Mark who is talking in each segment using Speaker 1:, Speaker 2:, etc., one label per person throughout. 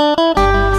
Speaker 1: Música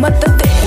Speaker 1: But the